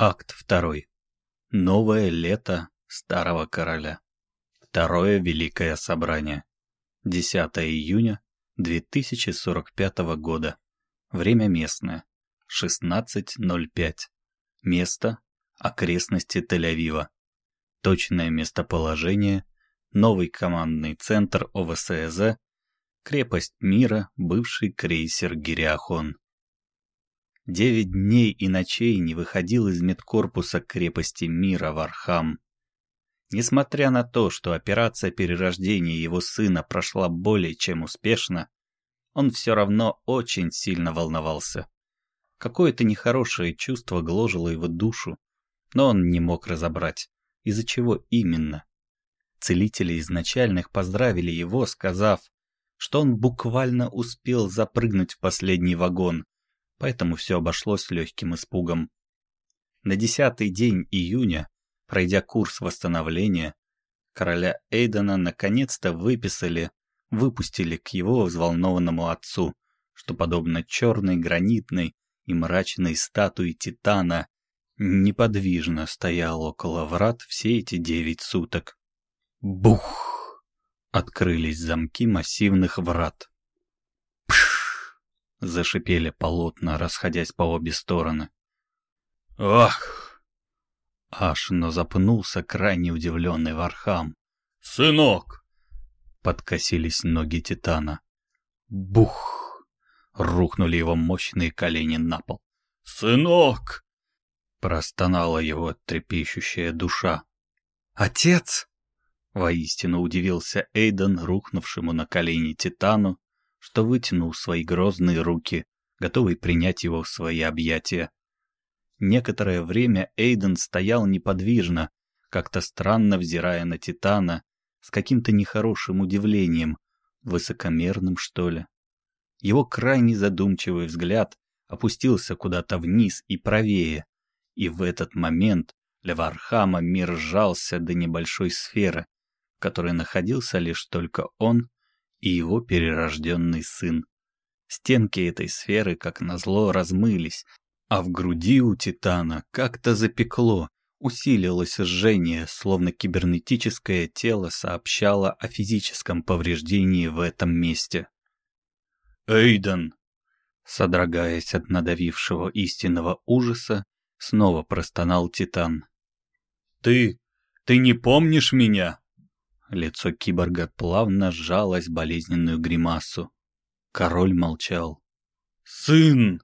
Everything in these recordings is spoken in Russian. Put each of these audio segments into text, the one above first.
Акт второй. Новое лето старого короля. Второе Великое Собрание. 10 июня 2045 года. Время местное. 16.05. Место. Окрестности Тель-Авива. Точное местоположение. Новый командный центр ОВСЗ. Крепость мира, бывший крейсер Гириахон. Девять дней и ночей не выходил из медкорпуса крепости мира Вархам. Несмотря на то, что операция перерождения его сына прошла более чем успешно, он все равно очень сильно волновался. Какое-то нехорошее чувство гложило его душу, но он не мог разобрать, из-за чего именно. Целители изначальных поздравили его, сказав, что он буквально успел запрыгнуть в последний вагон, поэтому все обошлось легким испугом. На десятый день июня, пройдя курс восстановления, короля Эйдена наконец-то выписали, выпустили к его взволнованному отцу, что, подобно черной гранитной и мрачной статуе Титана, неподвижно стоял около врат все эти девять суток. Бух! Открылись замки массивных врат. — зашипели полотна, расходясь по обе стороны. «Ах!» Аж, но запнулся крайне удивленный Вархам. «Сынок!» Подкосились ноги Титана. Бух! Рухнули его мощные колени на пол. «Сынок!» Простонала его трепещущая душа. «Отец!» Воистину удивился Эйден, рухнувшему на колени Титану, что вытянул свои грозные руки, готовый принять его в свои объятия. Некоторое время Эйден стоял неподвижно, как-то странно взирая на Титана, с каким-то нехорошим удивлением, высокомерным, что ли. Его крайне задумчивый взгляд опустился куда-то вниз и правее, и в этот момент для Вархама мир сжался до небольшой сферы, в которой находился лишь только он и его перерожденный сын. Стенки этой сферы, как назло, размылись, а в груди у Титана как-то запекло, усилилось жжение, словно кибернетическое тело сообщало о физическом повреждении в этом месте. «Эйден!» Содрогаясь от надавившего истинного ужаса, снова простонал Титан. «Ты... ты не помнишь меня?» Лицо киборга плавно сжалось болезненную гримасу. Король молчал. «Сын!»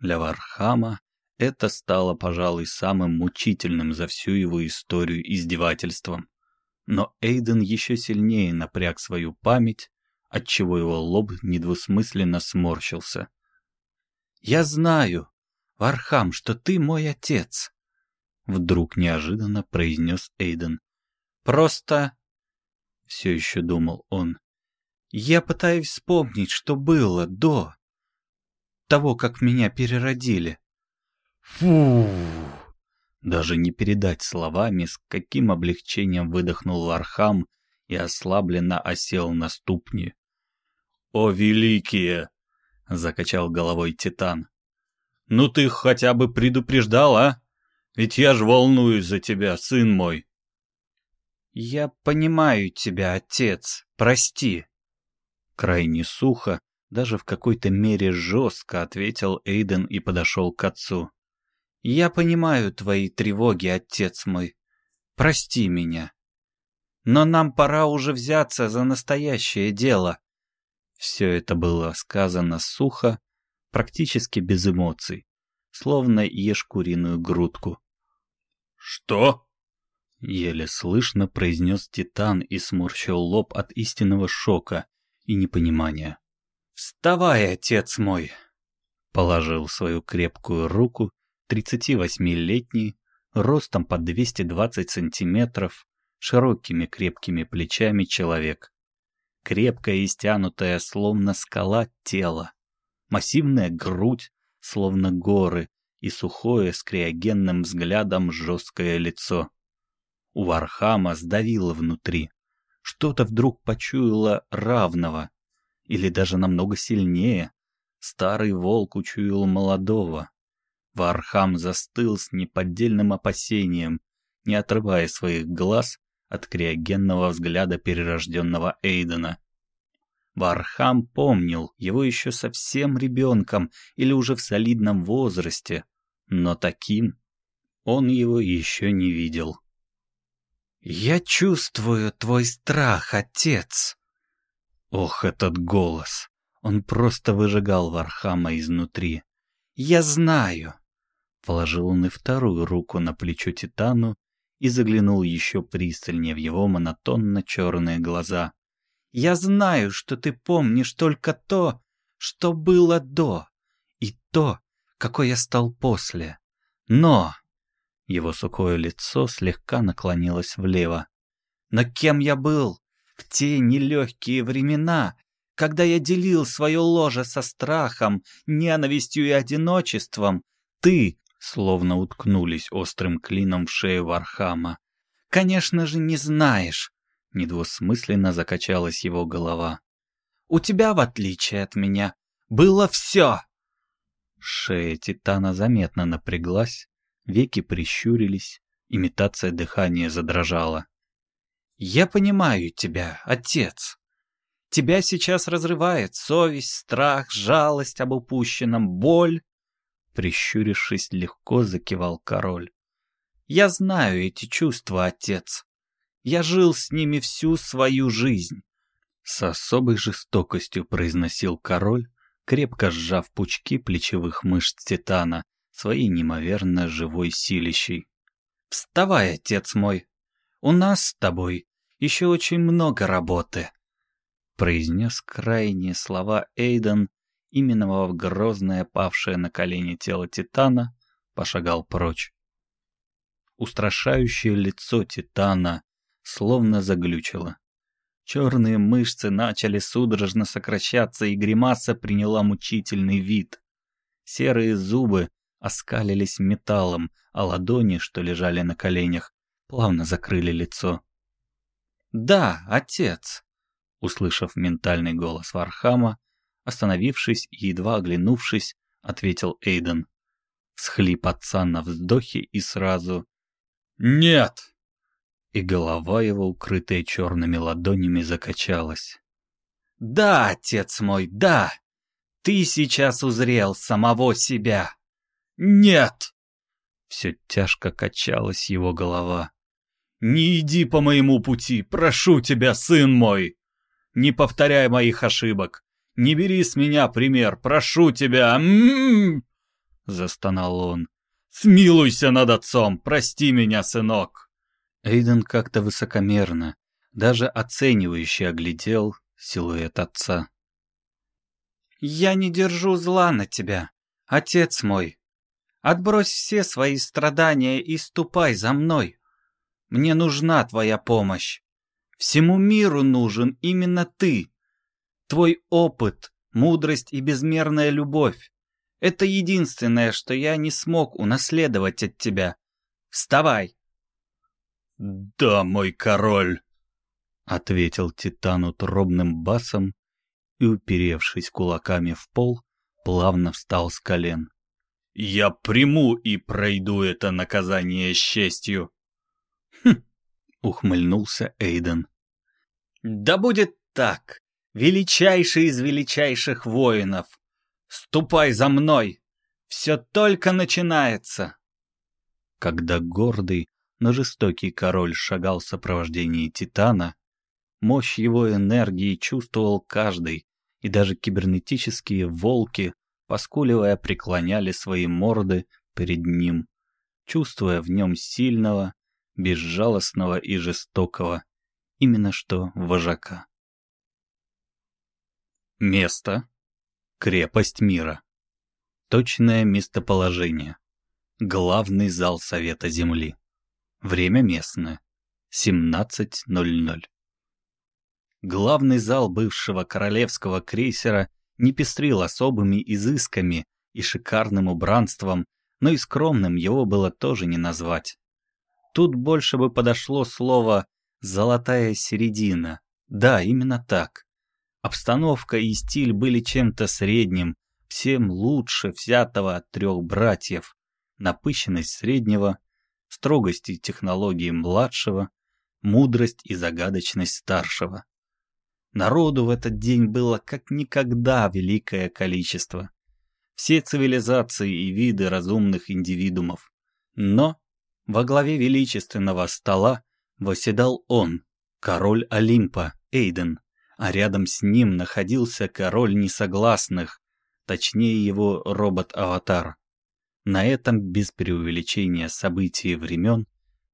Для Вархама это стало, пожалуй, самым мучительным за всю его историю издевательством. Но Эйден еще сильнее напряг свою память, отчего его лоб недвусмысленно сморщился. «Я знаю, Вархам, что ты мой отец!» Вдруг неожиданно произнес Эйден. Просто... Все еще думал он. Я пытаюсь вспомнить, что было до того, как меня переродили. Фу! Даже не передать словами, с каким облегчением выдохнул Вархам и ослабленно осел на ступни. «О, великие!» — закачал головой Титан. «Ну ты хотя бы предупреждал, а? Ведь я ж волнуюсь за тебя, сын мой!» «Я понимаю тебя, отец, прости». Крайне сухо, даже в какой-то мере жестко ответил Эйден и подошел к отцу. «Я понимаю твои тревоги, отец мой. Прости меня. Но нам пора уже взяться за настоящее дело». Все это было сказано сухо, практически без эмоций, словно ешь куриную грудку. «Что?» Еле слышно произнес Титан и сморщил лоб от истинного шока и непонимания. «Вставай, отец мой!» Положил свою крепкую руку 38-летний, ростом под 220 сантиметров, широкими крепкими плечами человек. Крепкое и стянутое, словно скала, тело. Массивная грудь, словно горы, и сухое с криогенным взглядом жесткое лицо. У Вархама сдавило внутри. Что-то вдруг почуяло равного. Или даже намного сильнее. Старый волк учуял молодого. Вархам застыл с неподдельным опасением, не отрывая своих глаз от криогенного взгляда перерожденного Эйдена. Вархам помнил его еще совсем ребенком или уже в солидном возрасте, но таким он его еще не видел. «Я чувствую твой страх, отец!» Ох, этот голос! Он просто выжигал Вархама изнутри. «Я знаю!» Положил он и вторую руку на плечо Титану и заглянул еще пристальнее в его монотонно-черные глаза. «Я знаю, что ты помнишь только то, что было до, и то, какой я стал после. Но...» Его сухое лицо слегка наклонилось влево. «Но кем я был в те нелегкие времена, когда я делил свое ложе со страхом, ненавистью и одиночеством, ты, словно уткнулись острым клином в шею Вархама. «Конечно же не знаешь!» — недвусмысленно закачалась его голова. «У тебя, в отличие от меня, было все!» Шея Титана заметно напряглась, веки прищурились, имитация дыхания задрожала. «Я понимаю тебя, отец. Тебя сейчас разрывает совесть, страх, жалость об упущенном, боль, Прищурившись, легко закивал король. «Я знаю эти чувства, отец. Я жил с ними всю свою жизнь». С особой жестокостью произносил король, крепко сжав пучки плечевых мышц Титана своей неимоверно живой силищей. «Вставай, отец мой. У нас с тобой еще очень много работы», произнес крайние слова Эйден именовав грозное павшее на колени тело Титана, пошагал прочь. Устрашающее лицо Титана словно заглючило. Черные мышцы начали судорожно сокращаться, и гримаса приняла мучительный вид. Серые зубы оскалились металлом, а ладони, что лежали на коленях, плавно закрыли лицо. «Да, отец!» Услышав ментальный голос Вархама, Остановившись и едва оглянувшись, ответил Эйден. Схлип отца на вздохе и сразу «Нет!» И голова его, укрытая черными ладонями, закачалась. «Да, отец мой, да! Ты сейчас узрел самого себя!» «Нет!» Все тяжко качалась его голова. «Не иди по моему пути, прошу тебя, сын мой! Не повторяй моих ошибок, не бери с меня пример, прошу тебя. М -м -м Застонал он. Смилуйся над отцом, прости меня, сынок. Эйден как-то высокомерно, даже оценивающе оглядел силуэт отца. «Я не держу зла на тебя, отец мой. Отбрось все свои страдания и ступай за мной. Мне нужна твоя помощь. Всему миру нужен именно ты. Твой опыт, мудрость и безмерная любовь — это единственное, что я не смог унаследовать от тебя. Вставай!» «Да, мой король!» — ответил Титан утробным басом и, уперевшись кулаками в пол, плавно встал с колен. «Я приму и пройду это наказание с честью!» «Хм!» — ухмыльнулся Эйден. «Да будет так!» величайший из величайших воинов. Ступай за мной! Все только начинается!» Когда гордый, но жестокий король шагал в сопровождении Титана, мощь его энергии чувствовал каждый, и даже кибернетические волки, поскуливая, преклоняли свои морды перед ним, чувствуя в нем сильного, безжалостного и жестокого, именно что вожака. Место. Крепость мира. Точное местоположение. Главный зал Совета Земли. Время местное. 17.00. Главный зал бывшего королевского крейсера не пестрил особыми изысками и шикарным убранством, но и скромным его было тоже не назвать. Тут больше бы подошло слово «золотая середина». Да, именно так. Обстановка и стиль были чем-то средним, всем лучше взятого от трех братьев. напыщенность среднего, строгость и технологии младшего, мудрость и загадочность старшего. Народу в этот день было как никогда великое количество. Все цивилизации и виды разумных индивидуумов. Но во главе величественного стола восседал он, король Олимпа, Эйден, а рядом с ним находился король несогласных, точнее его робот-аватар. На этом, без преувеличения событий и времен,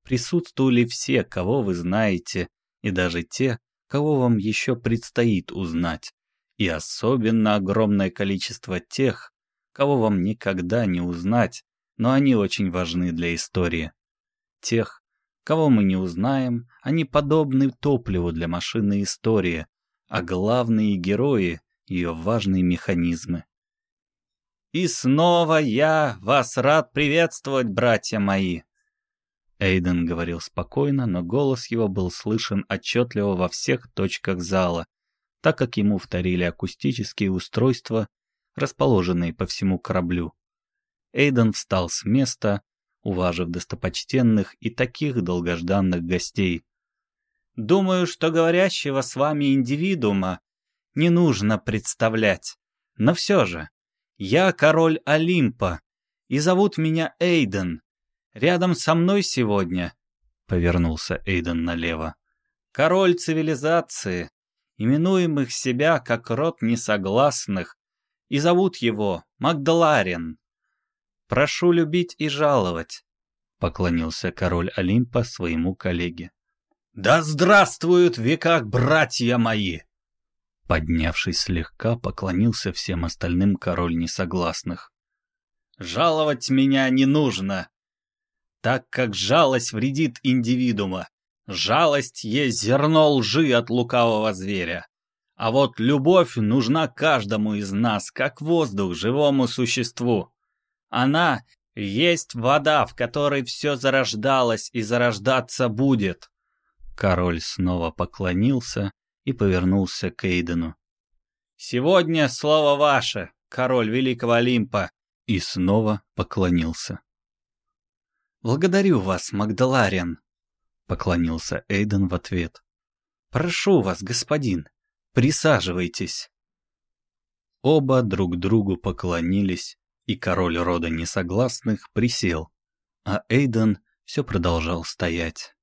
присутствовали все, кого вы знаете, и даже те, кого вам еще предстоит узнать, и особенно огромное количество тех, кого вам никогда не узнать, но они очень важны для истории. Тех, кого мы не узнаем, они подобны топливу для машины истории, а главные герои — ее важные механизмы. «И снова я вас рад приветствовать, братья мои!» Эйден говорил спокойно, но голос его был слышен отчетливо во всех точках зала, так как ему вторили акустические устройства, расположенные по всему кораблю. Эйден встал с места, уважив достопочтенных и таких долгожданных гостей. «Думаю, что говорящего с вами индивидуума не нужно представлять, но все же, я король Олимпа, и зовут меня Эйден, Рядом со мной сегодня, — повернулся Эйден налево, — король цивилизации, именуемых себя как род несогласных, и зовут его Магдаларин. Прошу любить и жаловать, — поклонился король Олимпа своему коллеге. «Да здравствуют в веках братья мои!» Поднявшись слегка, поклонился всем остальным король несогласных. «Жаловать меня не нужно так как жалость вредит индивидуума. Жалость есть зерно лжи от лукавого зверя. А вот любовь нужна каждому из нас, как воздух живому существу. Она есть вода, в которой все зарождалось и зарождаться будет. Король снова поклонился и повернулся к Эйдену. «Сегодня слово ваше, король Великого Олимпа!» И снова поклонился. «Благодарю вас, Магдалариан», — поклонился Эйден в ответ. «Прошу вас, господин, присаживайтесь». Оба друг другу поклонились, и король рода несогласных присел, а Эйден все продолжал стоять.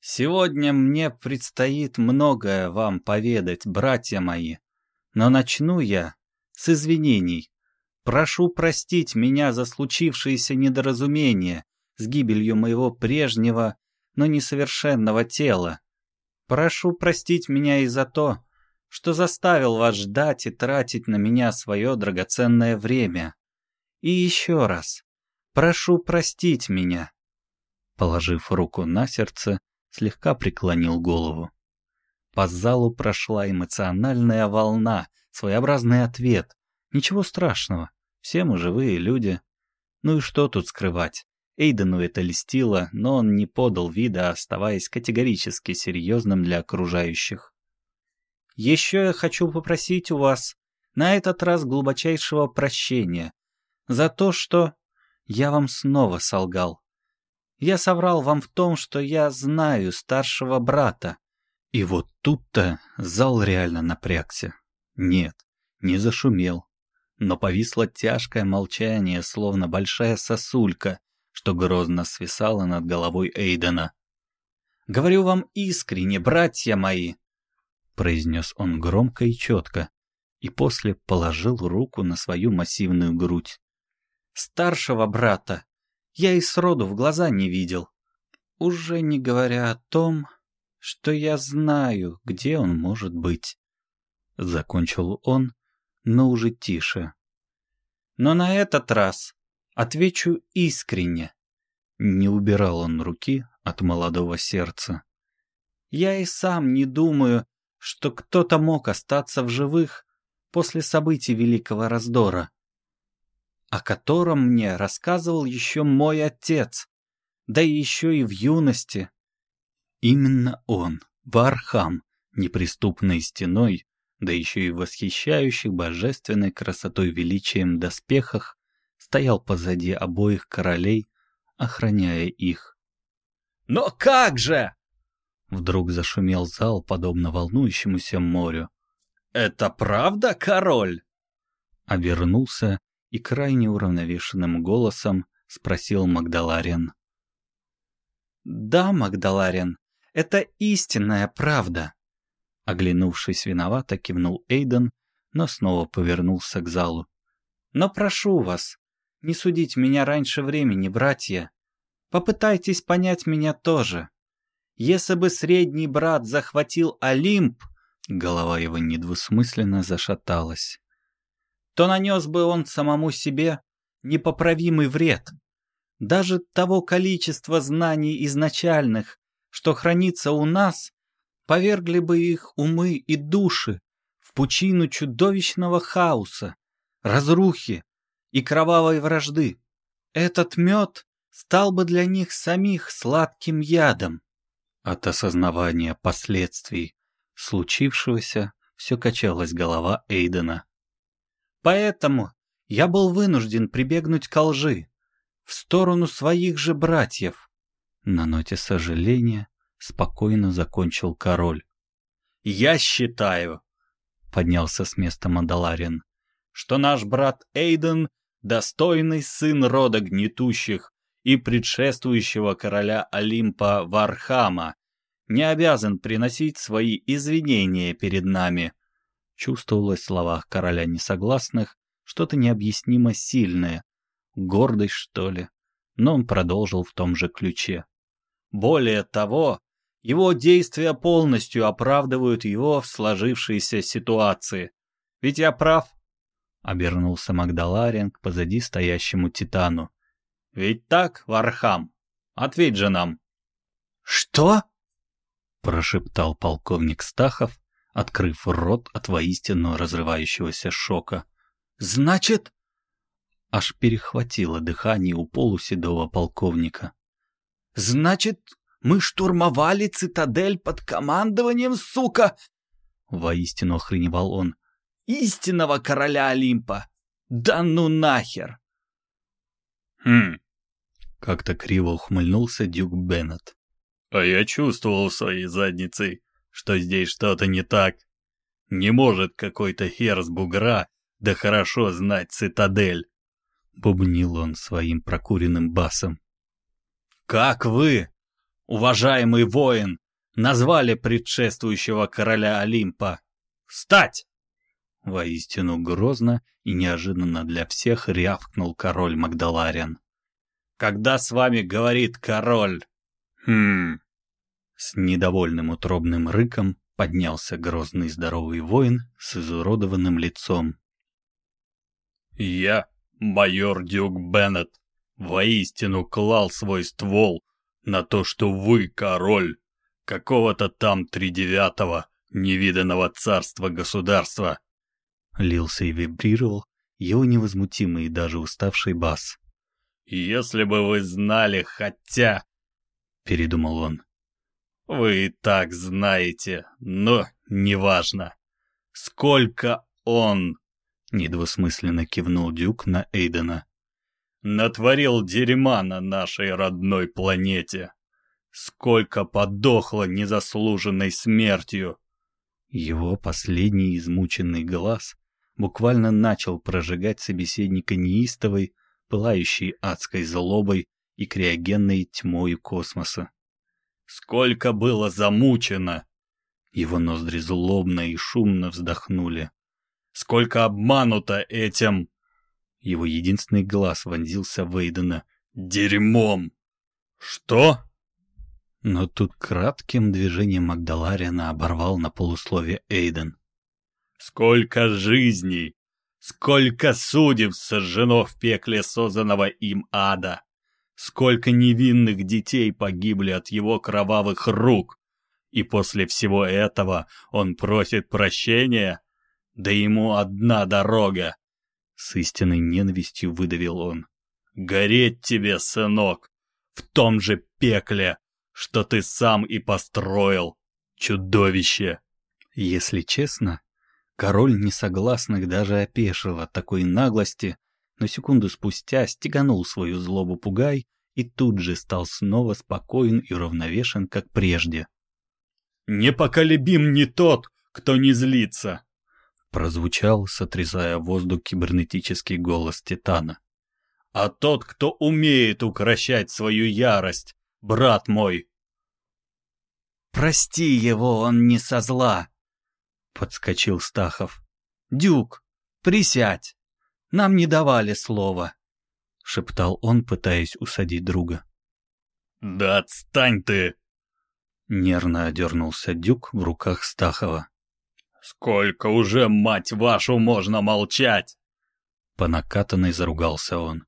«Сегодня мне предстоит многое вам поведать, братья мои, но начну я с извинений, Прошу простить меня за случившееся недоразумение с гибелью моего прежнего, но несовершенного тела. Прошу простить меня и за то, что заставил вас ждать и тратить на меня свое драгоценное время. И еще раз, прошу простить меня. Положив руку на сердце, слегка преклонил голову. По залу прошла эмоциональная волна, своеобразный ответ. Ничего страшного. Все мы живые люди. Ну и что тут скрывать? Эйдену это льстило, но он не подал вида, оставаясь категорически серьезным для окружающих. «Еще я хочу попросить у вас на этот раз глубочайшего прощения за то, что я вам снова солгал. Я соврал вам в том, что я знаю старшего брата». И вот тут-то зал реально напрягся. Нет, не зашумел, но повисло тяжкое молчание, словно большая сосулька, что грозно свисала над головой Эйдена. «Говорю вам искренне, братья мои!» произнес он громко и четко, и после положил руку на свою массивную грудь. «Старшего брата я и сроду в глаза не видел, уже не говоря о том, что я знаю, где он может быть». Закончил он, но уже тише. Но на этот раз отвечу искренне. Не убирал он руки от молодого сердца. Я и сам не думаю, что кто-то мог остаться в живых после событий Великого Раздора, о котором мне рассказывал еще мой отец, да еще и в юности. Именно он, Вархам, неприступной стеной, да еще и восхищающих божественной красотой величием доспехах, стоял позади обоих королей, охраняя их. «Но как же?» Вдруг зашумел зал, подобно волнующемуся морю. «Это правда, король?» Обернулся и крайне уравновешенным голосом спросил Магдаларен. «Да, Магдаларен, это истинная правда!» Оглянувшись виновато, кивнул Эйден, но снова повернулся к залу. «Но прошу вас, не судить меня раньше времени, братья. Попытайтесь понять меня тоже. Если бы средний брат захватил Олимп...» Голова его недвусмысленно зашаталась. «То нанес бы он самому себе непоправимый вред. Даже того количества знаний изначальных, что хранится у нас, повергли бы их умы и души в пучину чудовищного хаоса, разрухи и кровавой вражды. Этот мед стал бы для них самих сладким ядом. От осознавания последствий случившегося все качалась голова Эйдена. Поэтому я был вынужден прибегнуть к лжи в сторону своих же братьев. На ноте сожаления спокойно закончил король. «Я считаю», — поднялся с места Мандаларин, «что наш брат Эйден — достойный сын рода гнетущих и предшествующего короля Олимпа Вархама, не обязан приносить свои извинения перед нами». Чувствовалось в словах короля несогласных что-то необъяснимо сильное, гордость, что ли, но он продолжил в том же ключе. Более того, его действия полностью оправдывают его в сложившейся ситуации. Ведь я прав. Обернулся Магдаларин к позади стоящему Титану. Ведь так, Вархам? Ответь же нам. Что? Прошептал полковник Стахов, открыв рот от воистину разрывающегося шока. Значит... Аж перехватило дыхание у полуседого полковника. «Значит, мы штурмовали цитадель под командованием, сука!» Воистину охреневал он. «Истинного короля Олимпа! Да ну нахер!» «Хм...» Как-то криво ухмыльнулся Дюк Беннет. «А я чувствовал своей задницей, что здесь что-то не так. Не может какой-то хер с бугра да хорошо знать цитадель!» Бубнил он своим прокуренным басом. «Как вы, уважаемый воин, назвали предшествующего короля Олимпа. Встать!» Воистину грозно и неожиданно для всех рявкнул король Магдаларян. «Когда с вами говорит король?» «Хм...» С недовольным утробным рыком поднялся грозный здоровый воин с изуродованным лицом. «Я, майор Дюк Беннет, воистину клал свой ствол на то, что вы король какого-то там тридевятого невиданного царства-государства. Лился и вибрировал его невозмутимый и даже уставший бас. «Если бы вы знали, хотя...» — передумал он. «Вы и так знаете, но неважно. Сколько он...» — недвусмысленно кивнул Дюк на Эйдена натворил дерьма на нашей родной планете. Сколько подохло незаслуженной смертью. Его последний измученный глаз буквально начал прожигать собеседника неистовой, пылающей адской злобой и криогенной тьмой космоса. Сколько было замучено! Его ноздри злобно и шумно вздохнули. Сколько обмануто этим его единственный глаз вонзился в Эйдена. «Дерьмом!» «Что?» Но тут кратким движением Магдаларина оборвал на полусловие Эйден. «Сколько жизней! Сколько судеб сожжено в пекле созданного им ада! Сколько невинных детей погибли от его кровавых рук! И после всего этого он просит прощения? Да ему одна дорога с истинной ненавистью выдавил он. «Гореть тебе, сынок, в том же пекле, что ты сам и построил, чудовище!» Если честно, король несогласных даже опешил от такой наглости, но секунду спустя стеганул свою злобу пугай и тут же стал снова спокоен и равновешен, как прежде. «Непоколебим не тот, кто не злится!» Прозвучал, сотрясая воздух кибернетический голос Титана. «А тот, кто умеет укращать свою ярость, брат мой!» «Прости его, он не со зла!» — подскочил Стахов. «Дюк, присядь! Нам не давали слова!» — шептал он, пытаясь усадить друга. «Да отстань ты!» Нервно одернулся Дюк в руках Стахова. «Сколько уже, мать вашу, можно молчать?» По накатанной заругался он.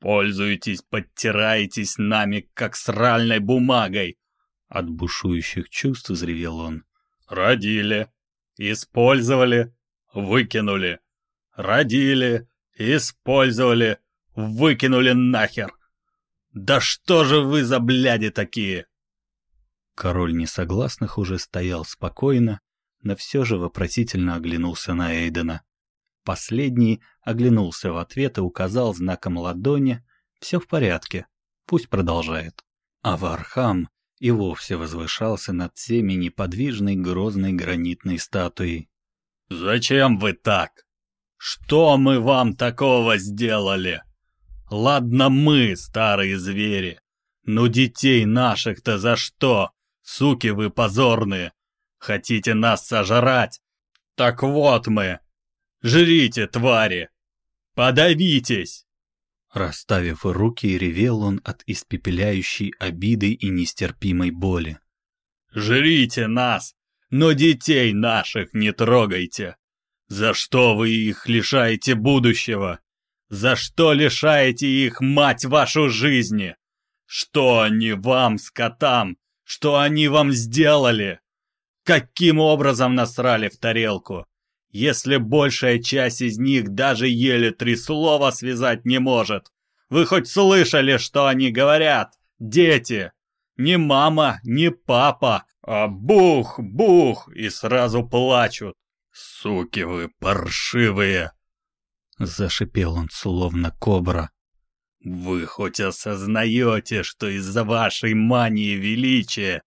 «Пользуетесь, подтираетесь нами, как сральной бумагой!» От бушующих чувств взревел он. «Родили, использовали, выкинули. Родили, использовали, выкинули нахер. Да что же вы за бляди такие?» Король несогласных уже стоял спокойно, но все же вопросительно оглянулся на Эйдена. Последний оглянулся в ответ и указал знаком ладони «Все в порядке, пусть продолжает». А Вархам и вовсе возвышался над всеми неподвижной грозной гранитной статуей. «Зачем вы так? Что мы вам такого сделали? Ладно мы, старые звери, но детей наших-то за что? Суки вы позорные! Хотите нас сожрать? Так вот мы! Жрите, твари! Подавитесь!» Расставив руки, ревел он от испепеляющей обиды и нестерпимой боли. «Жрите нас, но детей наших не трогайте! За что вы их лишаете будущего? За что лишаете их, мать вашу, жизни? Что они вам, скотам, что они вам сделали? Каким образом насрали в тарелку? Если большая часть из них даже еле три слова связать не может. Вы хоть слышали, что они говорят? Дети! Не мама, не папа, а бух-бух и сразу плачут. Суки вы паршивые! Зашипел он, словно кобра. Вы хоть осознаете, что из-за вашей мании величия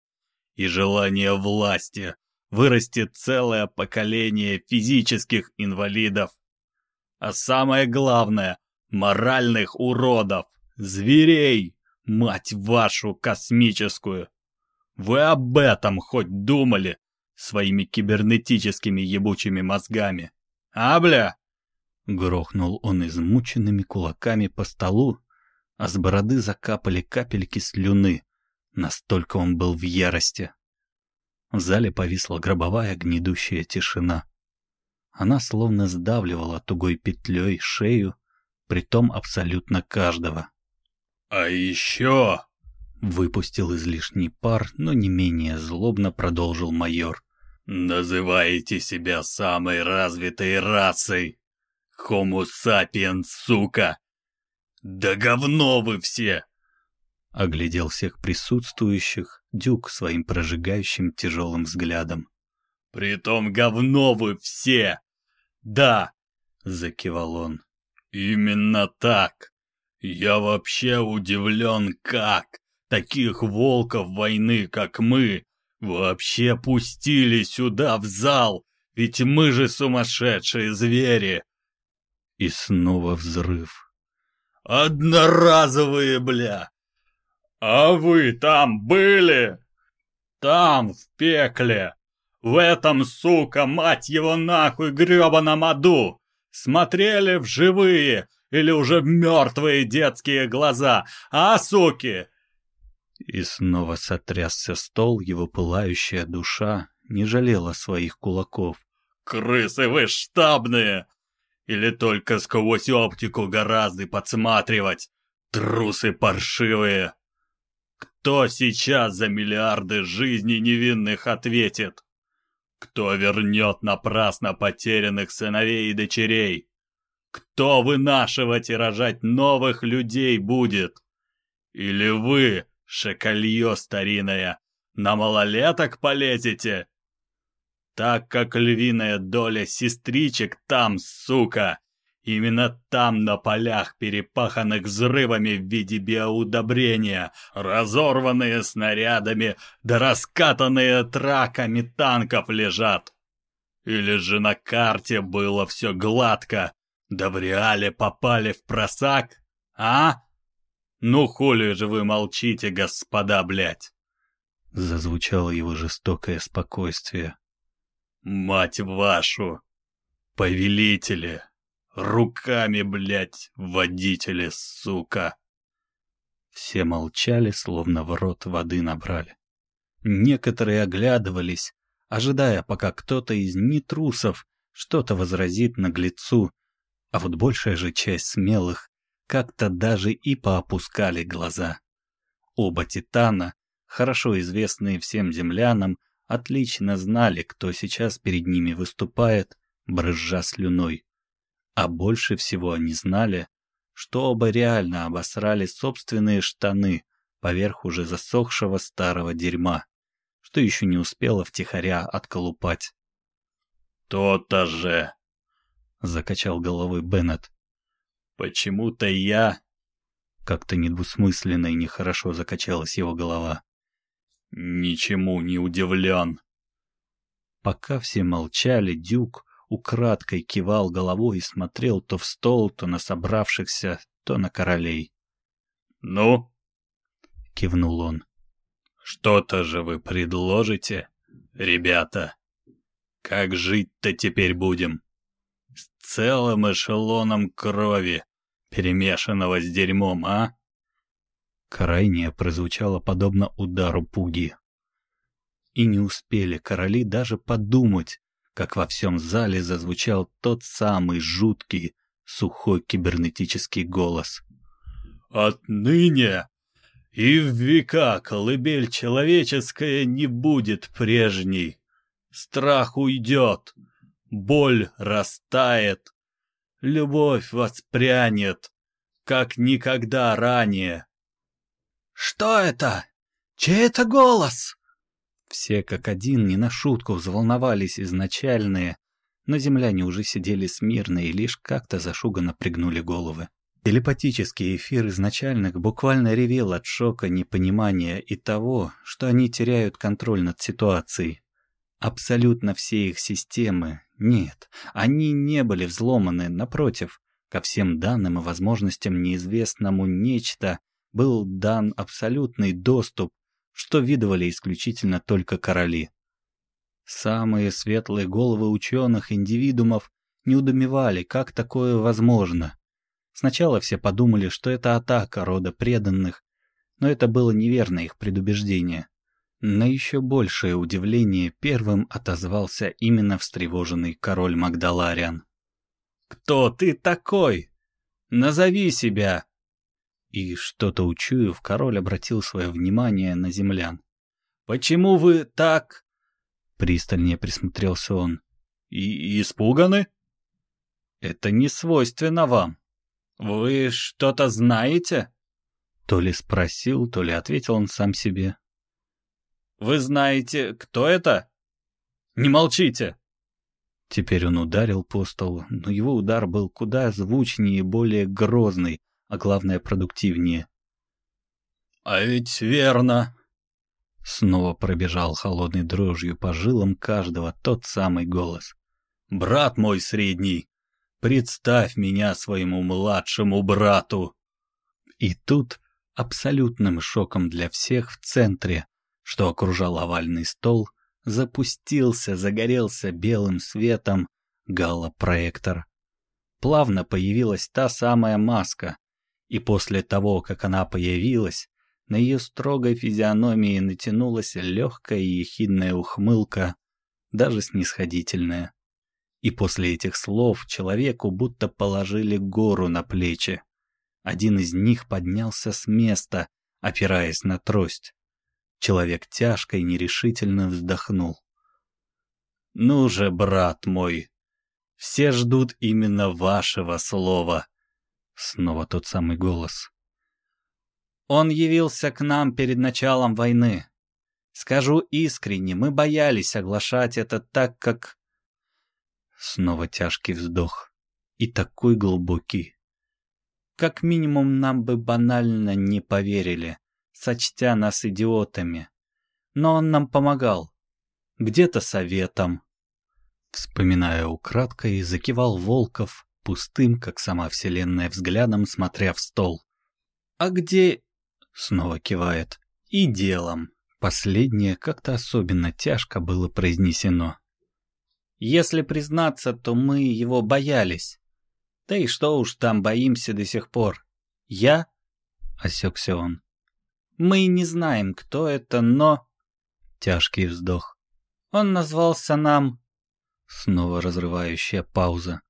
и желания власти вырастет целое поколение физических инвалидов. А самое главное — моральных уродов, зверей, мать вашу космическую. Вы об этом хоть думали своими кибернетическими ебучими мозгами? А, бля? Грохнул он измученными кулаками по столу, а с бороды закапали капельки слюны. Настолько он был в ярости. В зале повисла гробовая гнедущая тишина. Она словно сдавливала тугой петлей шею, притом абсолютно каждого. «А еще...» — выпустил излишний пар, но не менее злобно продолжил майор. «Называете себя самой развитой расой! Homo sapiens, сука! Да говно вы все! Оглядел всех присутствующих Дюк своим прожигающим тяжелым взглядом. «Притом говно вы все! Да!» — закивал он. «Именно так! Я вообще удивлен, как таких волков войны, как мы, вообще пустили сюда в зал, ведь мы же сумасшедшие звери!» И снова взрыв. «Одноразовые, бля! «А вы там были?» «Там, в пекле! В этом, сука, мать его нахуй, гребаном аду! Смотрели в живые или уже в мертвые детские глаза, а, суки?» И снова сотрясся стол, его пылающая душа не жалела своих кулаков. «Крысы вы штабные! Или только сквозь оптику гораздо подсматривать? Трусы паршивые!» Кто сейчас за миллиарды жизней невинных ответит? Кто вернет напрасно потерянных сыновей и дочерей? Кто вынашивать и рожать новых людей будет? Или вы, шакалье стариное, на малолеток полезете? Так как львиная доля сестричек там, сука, Именно там, на полях, перепаханных взрывами в виде биоудобрения, разорванные снарядами, да раскатанные траками танков лежат. Или же на карте было все гладко, да в реале попали в просак, а? Ну хули же вы молчите, господа, блядь? Зазвучало его жестокое спокойствие. Мать вашу! Повелители! Руками, блядь, водители, сука!» Все молчали, словно в рот воды набрали. Некоторые оглядывались, ожидая, пока кто-то из нетрусов что-то возразит наглецу, а вот большая же часть смелых как-то даже и поопускали глаза. Оба титана, хорошо известные всем землянам, отлично знали, кто сейчас перед ними выступает, брызжа слюной. А больше всего они знали, что оба реально обосрали собственные штаны поверх уже засохшего старого дерьма, что еще не успело втихаря отколупать. «То-то же!» — закачал головой Беннет. «Почему-то я...» Как-то недвусмысленно и нехорошо закачалась его голова. «Ничему не удивлен». Пока все молчали, Дюк украдкой кивал головой и смотрел то в стол, то на собравшихся, то на королей. «Ну?» — кивнул он. «Что-то же вы предложите, ребята? Как жить-то теперь будем? С целым эшелоном крови, перемешанного с дерьмом, а?» Крайнее прозвучало подобно удару пуги. И не успели короли даже подумать, как во всем зале зазвучал тот самый жуткий, сухой кибернетический голос. «Отныне и в века колыбель человеческая не будет прежней. Страх уйдет, боль растает, любовь воспрянет, как никогда ранее». «Что это? Чей это голос?» Все как один не на шутку взволновались изначальные, но земляне уже сидели смирно и лишь как-то зашуганно пригнули головы. Телепатический эфир изначальных буквально ревел от шока, непонимания и того, что они теряют контроль над ситуацией. Абсолютно все их системы, нет, они не были взломаны, напротив, ко всем данным и возможностям неизвестному нечто был дан абсолютный доступ что видывали исключительно только короли. Самые светлые головы ученых индивидуумов не удумевали, как такое возможно. Сначала все подумали, что это атака рода преданных, но это было неверное их предубеждение. На еще большее удивление первым отозвался именно встревоженный король Магдалариан. «Кто ты такой? Назови себя!» И что-то учуяв, король обратил свое внимание на землян. «Почему вы так...» Пристальнее присмотрелся он. «И испуганы?» «Это не свойственно вам. Вы что-то знаете?» То ли спросил, то ли ответил он сам себе. «Вы знаете, кто это? Не молчите!» Теперь он ударил по столу, но его удар был куда звучнее и более грозный, а главное продуктивнее. «А ведь верно!» Снова пробежал холодной дрожью по жилам каждого тот самый голос. «Брат мой средний, представь меня своему младшему брату!» И тут, абсолютным шоком для всех в центре, что окружал овальный стол, запустился, загорелся белым светом галлопроектор. Плавно появилась та самая маска, и после того, как она появилась, на ее строгой физиономии натянулась легкая и ехидная ухмылка, даже снисходительная. И после этих слов человеку будто положили гору на плечи. Один из них поднялся с места, опираясь на трость. Человек тяжко и нерешительно вздохнул. «Ну же, брат мой, все ждут именно вашего слова», Снова тот самый голос. Он явился к нам перед началом войны. Скажу искренне, мы боялись оглашать это так, как... Снова тяжкий вздох. и такой глубокий. Как минимум нам бы банально не поверили, сочтя нас идиотами. Но он нам помогал. Где-то советом. Вспоминая украдкой, закивал Волков, пустым, как сама Вселенная, взглядом, смотря в стол. «А где...» — снова кивает. «И делом». Последнее как-то особенно тяжко было произнесено. Если признаться, то мы его боялись. Да и что уж там боимся до сих пор. Я? Осекся он. Мы не знаем, кто это, но... Тяжкий вздох. Он назвался нам... Снова разрывающая пауза.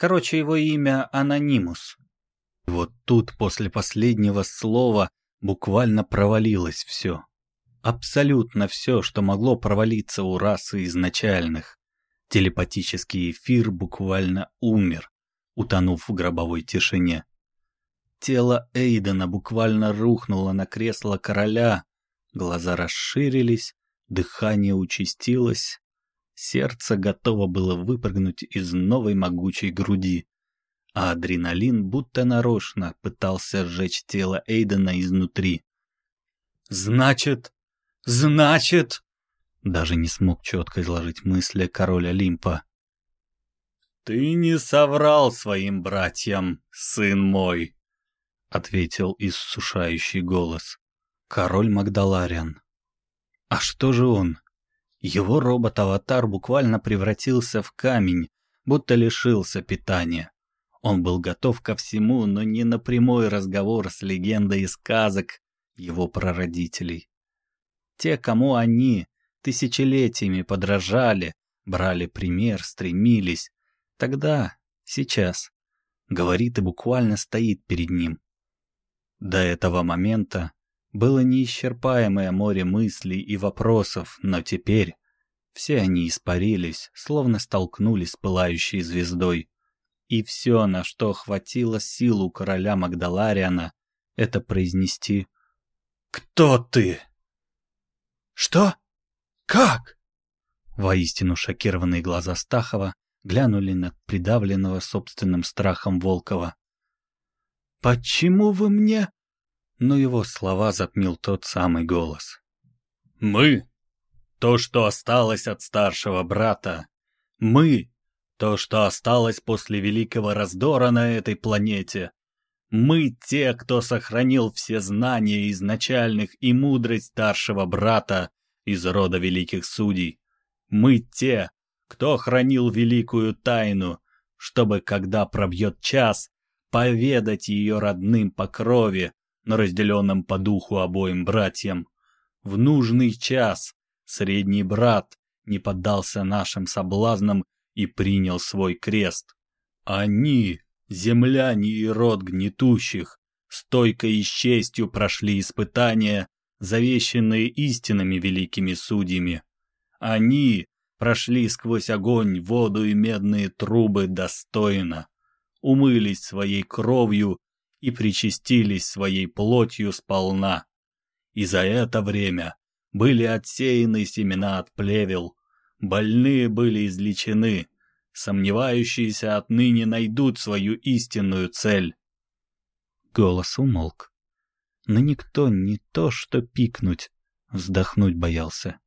Короче, его имя Анонимус. Вот тут после последнего слова буквально провалилось все. Абсолютно все, что могло провалиться у расы изначальных. Телепатический эфир буквально умер, утонув в гробовой тишине. Тело Эйдена буквально рухнуло на кресло короля, глаза расширились, дыхание участилось, сердце готово было выпрыгнуть из новой могучей груди, а адреналин будто нарочно пытался сжечь тело Эйдена изнутри. «Значит, значит...» Даже не смог четко изложить мысли король Олимпа. «Ты не соврал своим братьям, сын мой!» — ответил иссушающий голос. Король Магдалариан. А что же он? Его робот-аватар буквально превратился в камень, будто лишился питания. Он был готов ко всему, но не на прямой разговор с легендой из сказок его прародителей. Те, кому они тысячелетиями подражали, брали пример, стремились, тогда, сейчас, говорит и буквально стоит перед ним. До этого момента было неисчерпаемое море мыслей и вопросов, но теперь все они испарились, словно столкнулись с пылающей звездой. И все, на что хватило силу короля Магдалариана, это произнести «Кто ты?» «Что? Как?» Воистину шокированные глаза Стахова глянули на придавленного собственным страхом Волкова. «Почему вы мне...» но его слова затмил тот самый голос. «Мы — то, что осталось от старшего брата. Мы — то, что осталось после великого раздора на этой планете. Мы — те, кто сохранил все знания изначальных и мудрость старшего брата из рода великих судей. Мы — те, кто хранил великую тайну, чтобы, когда пробьет час, поведать ее родным по крови, но разделенном по духу обоим братьям. В нужный час средний брат не поддался нашим соблазнам и принял свой крест. Они, земляне и род гнетущих, стойко и с честью прошли испытания, завещанные истинными великими судьями. Они прошли сквозь огонь, воду и медные трубы достойно, умылись своей кровью и причастились своей плотью сполна. И за это время были отсеяны семена от плевел, больные были излечены, сомневающиеся отныне найдут свою истинную цель. Голос умолк. Но никто не то что пикнуть, вздохнуть боялся.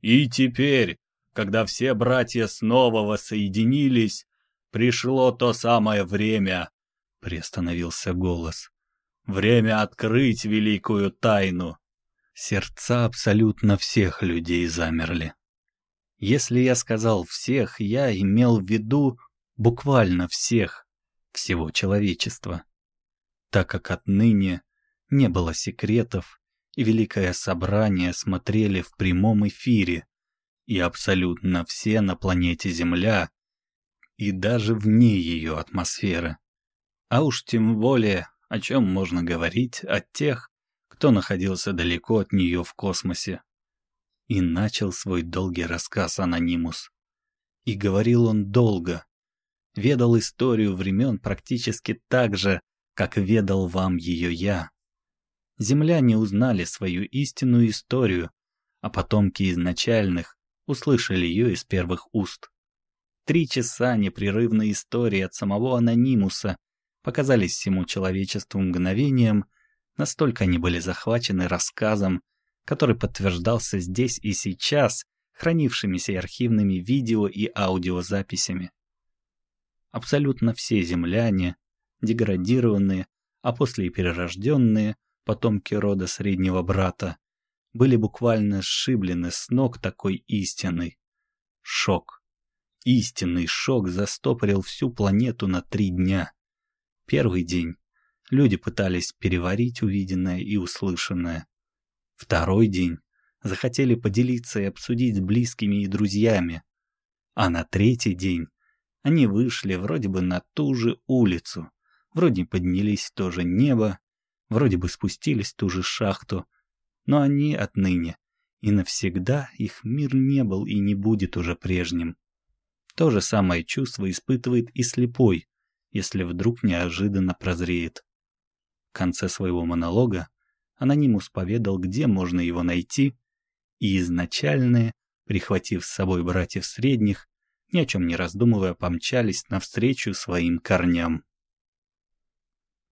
И теперь, когда все братья снова воссоединились, пришло то самое время, приостановился голос. Время открыть великую тайну. Сердца абсолютно всех людей замерли. Если я сказал «всех», я имел в виду буквально всех, всего человечества. Так как отныне не было секретов, и Великое Собрание смотрели в прямом эфире, и абсолютно все на планете Земля, и даже вне ее атмосферы. А уж тем более, о чем можно говорить от тех, кто находился далеко от нее в космосе. И начал свой долгий рассказ Анонимус. И говорил он долго. Ведал историю времен практически так же, как ведал вам ее я. Земляне узнали свою истинную историю, а потомки изначальных услышали ее из первых уст. Три часа непрерывной истории от самого анонимуса показались всему человечеству мгновением, настолько они были захвачены рассказом, который подтверждался здесь и сейчас, хранившимися архивными видео и аудиозаписями. Абсолютно все земляне, деградированные, а после и перерожденные, потомки рода среднего брата, были буквально сшиблены с ног такой истиной. Шок. Истинный шок застопорил всю планету на три дня. Первый день люди пытались переварить увиденное и услышанное. Второй день захотели поделиться и обсудить с близкими и друзьями. А на третий день они вышли вроде бы на ту же улицу, вроде поднялись в то же небо, вроде бы спустились в ту же шахту, но они отныне и навсегда их мир не был и не будет уже прежним. То же самое чувство испытывает и слепой, если вдруг неожиданно прозреет. В конце своего монолога анонимус поведал, где можно его найти, и изначальные, прихватив с собой братьев средних, ни о чем не раздумывая, помчались навстречу своим корням.